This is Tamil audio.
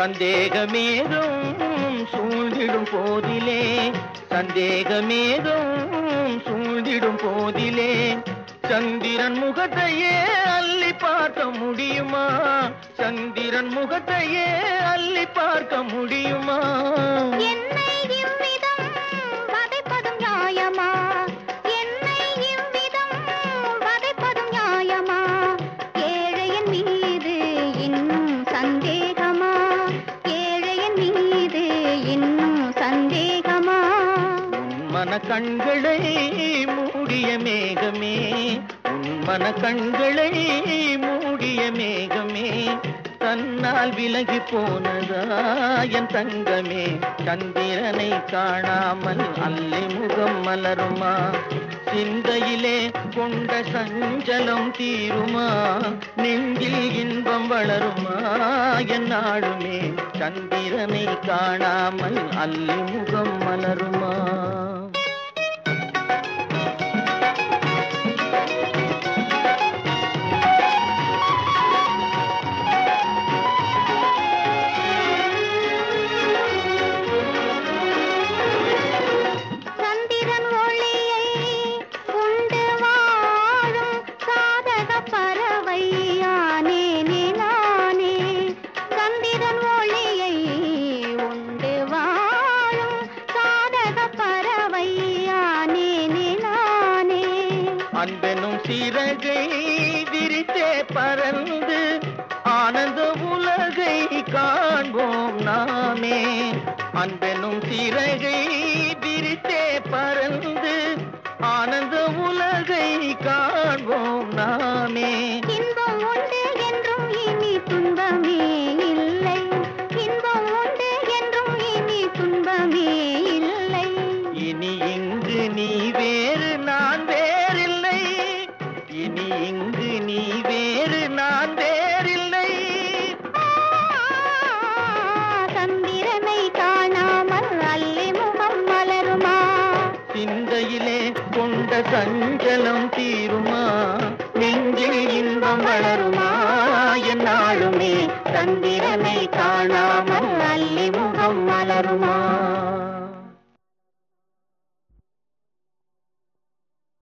சந்தேகமேதும் சூழ்ந்திடும் போதிலே. சந்தேகமேதும் சூழ்ந்திடும் போதிலே. சந்திரன் முகத்தையே அள்ளி பார்க்க முடியுமா? சந்திரன் முகத்தையே அள்ளி பார்க்க முடியுமா? என்னை இவ்விதம் நியாயமா? மன கண்களை மூடிய மேகமே உன் மன கண்களை மூடிய மேகமே தன்னால் விலகி போனதா என் தங்கமே சந்திரனை காணாமல் அல்லி முகம் மலருமா? சிந்தையிலே கொண்ட சஞ்சலம் தீருமா? நெஞ்சில் இன்பம் வளருமா? என் நாடுமே சந்திரனை காணாமல் அல்லி முகம் மலருமா? சிறகை விரித்தே பறந்து ஆனந்த உலகை காண்போம் நாமே. அன்பெனும் சிறகை விரித்தே பறந்து ஆனந்த உலகை காண்போம் நாமே சஞ்சலம் தீருமா? நெஞ்சில் இன்பம் வளருமா? என்னாலுமே சந்திரனை காணாமல் அல்லி முகம் மலருமா?